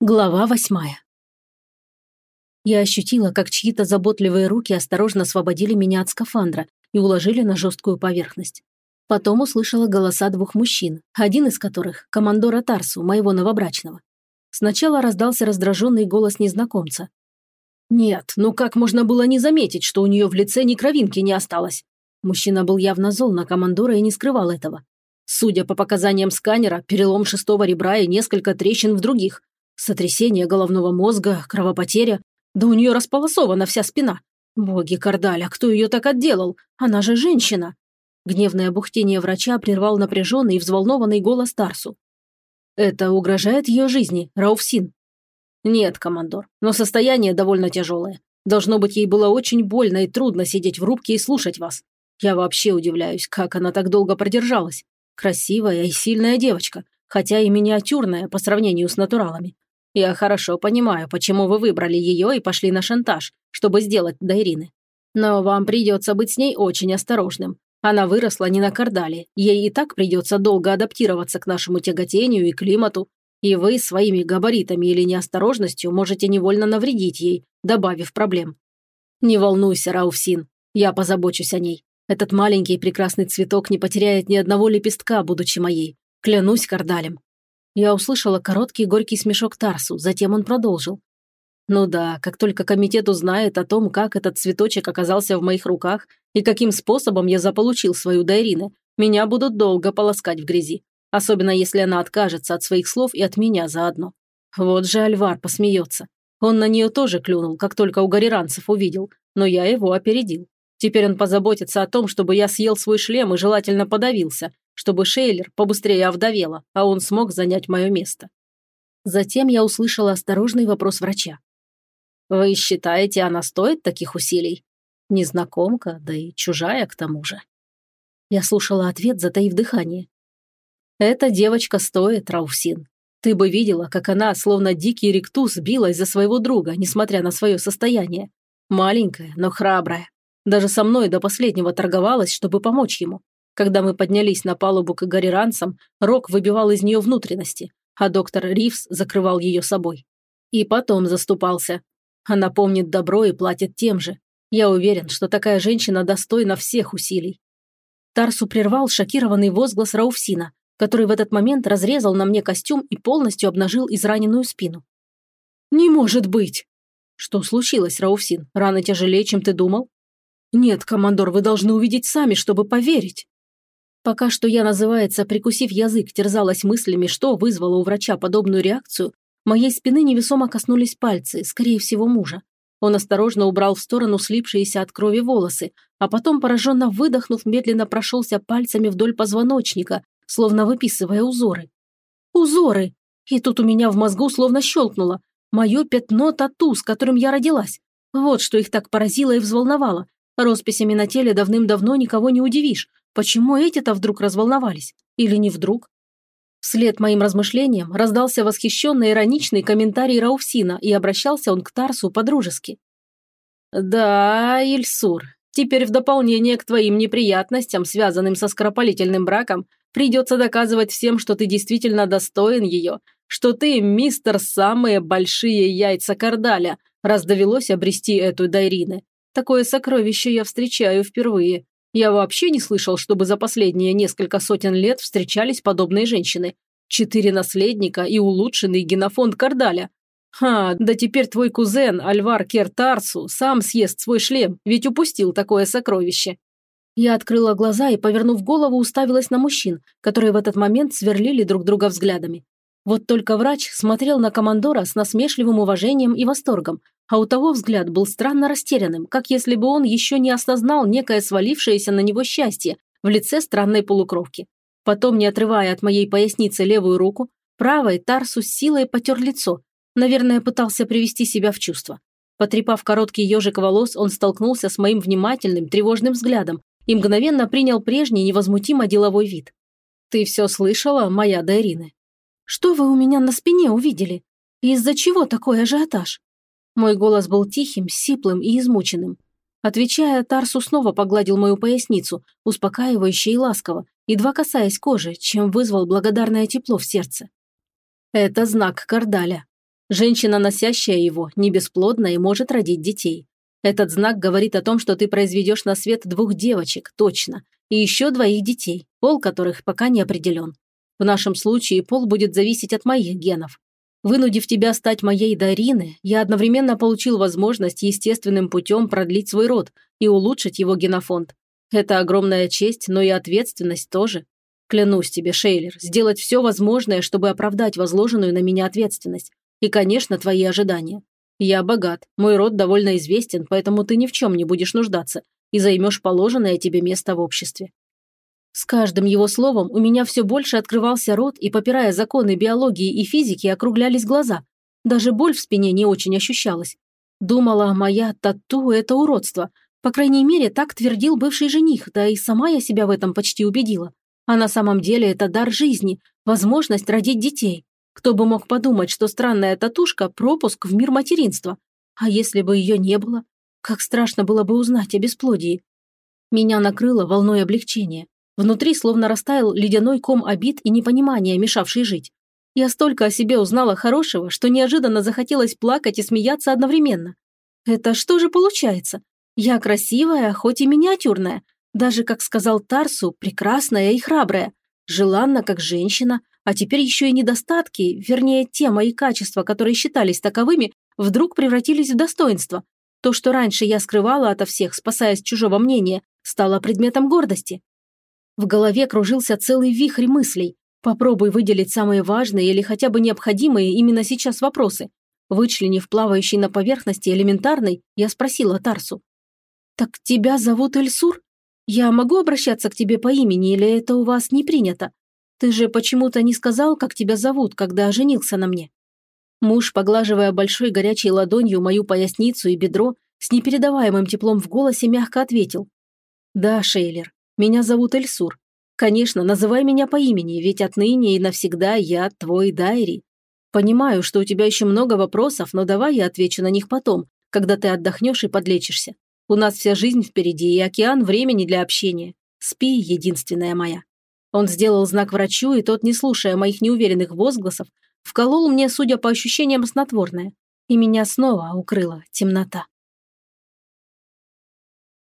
Глава восьмая. Я ощутила, как чьи-то заботливые руки осторожно освободили меня от скафандра и уложили на жесткую поверхность. Потом услышала голоса двух мужчин, один из которых – командора Тарсу, моего новобрачного. Сначала раздался раздраженный голос незнакомца. «Нет, ну как можно было не заметить, что у нее в лице ни кровинки не осталось?» Мужчина был явно зол на командора и не скрывал этого. Судя по показаниям сканера, перелом шестого ребра и несколько трещин в других – Сотрясение головного мозга, кровопотеря. Да у нее располосована вся спина. Боги Кардаля, кто ее так отделал? Она же женщина. Гневное бухтение врача прервал напряженный и взволнованный голос Тарсу. «Это угрожает ее жизни, Рауфсин?» «Нет, командор, но состояние довольно тяжелое. Должно быть, ей было очень больно и трудно сидеть в рубке и слушать вас. Я вообще удивляюсь, как она так долго продержалась. Красивая и сильная девочка, хотя и миниатюрная по сравнению с натуралами. Я хорошо понимаю, почему вы выбрали ее и пошли на шантаж, чтобы сделать до Ирины. Но вам придется быть с ней очень осторожным. Она выросла не на Кардале, ей и так придется долго адаптироваться к нашему тяготению и климату, и вы своими габаритами или неосторожностью можете невольно навредить ей, добавив проблем. Не волнуйся, Рауфсин, я позабочусь о ней. Этот маленький прекрасный цветок не потеряет ни одного лепестка, будучи моей. Клянусь Кардалем. Я услышала короткий горький смешок Тарсу, затем он продолжил. Ну да, как только комитет узнает о том, как этот цветочек оказался в моих руках и каким способом я заполучил свою Дайрины, меня будут долго полоскать в грязи. Особенно если она откажется от своих слов и от меня заодно. Вот же Альвар посмеется. Он на нее тоже клюнул, как только у гориранцев увидел, но я его опередил. Теперь он позаботится о том, чтобы я съел свой шлем и желательно подавился, чтобы Шейлер побыстрее овдовела, а он смог занять мое место. Затем я услышала осторожный вопрос врача. «Вы считаете, она стоит таких усилий? Незнакомка, да и чужая к тому же». Я слушала ответ, затаив дыхание. «Эта девочка стоит, Рауфсин. Ты бы видела, как она, словно дикий ректус, билась за своего друга, несмотря на свое состояние. Маленькая, но храбрая. Даже со мной до последнего торговалась, чтобы помочь ему. Когда мы поднялись на палубу к гориранцам, Рок выбивал из нее внутренности, а доктор Ривз закрывал ее собой. И потом заступался. Она помнит добро и платит тем же. Я уверен, что такая женщина достойна всех усилий. Тарсу прервал шокированный возглас Рауфсина, который в этот момент разрезал на мне костюм и полностью обнажил израненную спину. «Не может быть!» «Что случилось, Рауфсин? Рана тяжелее, чем ты думал?» «Нет, командор, вы должны увидеть сами, чтобы поверить». Пока что я, называется, прикусив язык, терзалась мыслями, что вызвало у врача подобную реакцию, моей спины невесомо коснулись пальцы, скорее всего, мужа. Он осторожно убрал в сторону слипшиеся от крови волосы, а потом, пораженно выдохнув, медленно прошелся пальцами вдоль позвоночника, словно выписывая узоры. Узоры! И тут у меня в мозгу словно щелкнуло. Мое пятно тату, с которым я родилась. Вот что их так поразило и взволновало. Росписями на теле давным-давно никого не удивишь, Почему эти-то вдруг разволновались? Или не вдруг? Вслед моим размышлениям раздался восхищенный ироничный комментарий Рауфсина, и обращался он к Тарсу по-дружески. «Да, Ильсур, теперь в дополнение к твоим неприятностям, связанным со скоропалительным браком, придется доказывать всем, что ты действительно достоин ее, что ты мистер самые большие яйца Кардаля, раз довелось обрести эту Дайрины. Такое сокровище я встречаю впервые. Я вообще не слышал, чтобы за последние несколько сотен лет встречались подобные женщины. Четыре наследника и улучшенный генофонд Кардаля. Ха, да теперь твой кузен Альвар Кертарсу сам съест свой шлем, ведь упустил такое сокровище. Я открыла глаза и, повернув голову, уставилась на мужчин, которые в этот момент сверлили друг друга взглядами. Вот только врач смотрел на командора с насмешливым уважением и восторгом, а у того взгляд был странно растерянным, как если бы он еще не осознал некое свалившееся на него счастье в лице странной полукровки. Потом, не отрывая от моей поясницы левую руку, правой Тарсу с силой потер лицо. Наверное, пытался привести себя в чувство. Потрепав короткий ежик волос, он столкнулся с моим внимательным, тревожным взглядом и мгновенно принял прежний невозмутимо деловой вид. «Ты все слышала, моя Дайрина?» Что вы у меня на спине увидели? Из-за чего такой ажиотаж?» Мой голос был тихим, сиплым и измученным. Отвечая, Тарсу снова погладил мою поясницу, успокаивающе и ласково, едва касаясь кожи, чем вызвал благодарное тепло в сердце. «Это знак Кардаля. Женщина, носящая его, не бесплодна и может родить детей. Этот знак говорит о том, что ты произведешь на свет двух девочек, точно, и еще двоих детей, пол которых пока не определен. В нашем случае пол будет зависеть от моих генов. Вынудив тебя стать моей Дарины, я одновременно получил возможность естественным путем продлить свой род и улучшить его генофонд. Это огромная честь, но и ответственность тоже. Клянусь тебе, Шейлер, сделать все возможное, чтобы оправдать возложенную на меня ответственность. И, конечно, твои ожидания. Я богат, мой род довольно известен, поэтому ты ни в чем не будешь нуждаться и займешь положенное тебе место в обществе. С каждым его словом у меня все больше открывался рот, и, попирая законы биологии и физики, округлялись глаза. Даже боль в спине не очень ощущалась. Думала, моя тату – это уродство. По крайней мере, так твердил бывший жених, да и сама я себя в этом почти убедила. А на самом деле это дар жизни, возможность родить детей. Кто бы мог подумать, что странная татушка – пропуск в мир материнства. А если бы ее не было? Как страшно было бы узнать о бесплодии. Меня накрыло волной облегчения. Внутри словно растаял ледяной ком обид и непонимания, мешавший жить. Я столько о себе узнала хорошего, что неожиданно захотелось плакать и смеяться одновременно. Это что же получается? Я красивая, хоть и миниатюрная, даже, как сказал Тарсу, прекрасная и храбрая, желанна как женщина, а теперь еще и недостатки, вернее, те мои качества, которые считались таковыми, вдруг превратились в достоинство. То, что раньше я скрывала ото всех, спасаясь чужого мнения, стало предметом гордости. В голове кружился целый вихрь мыслей. Попробуй выделить самые важные или хотя бы необходимые именно сейчас вопросы. Вычленив плавающий на поверхности элементарный, я спросила Тарсу. «Так тебя зовут Эльсур? Я могу обращаться к тебе по имени или это у вас не принято? Ты же почему-то не сказал, как тебя зовут, когда женился на мне». Муж, поглаживая большой горячей ладонью мою поясницу и бедро, с непередаваемым теплом в голосе мягко ответил. «Да, Шейлер, меня зовут Эльсур. Конечно, называй меня по имени, ведь отныне и навсегда я твой Дайри. Понимаю, что у тебя еще много вопросов, но давай я отвечу на них потом, когда ты отдохнешь и подлечишься. У нас вся жизнь впереди и океан времени для общения. Спи, единственная моя». Он сделал знак врачу, и тот, не слушая моих неуверенных возгласов, вколол мне, судя по ощущениям, снотворное. И меня снова укрыла темнота.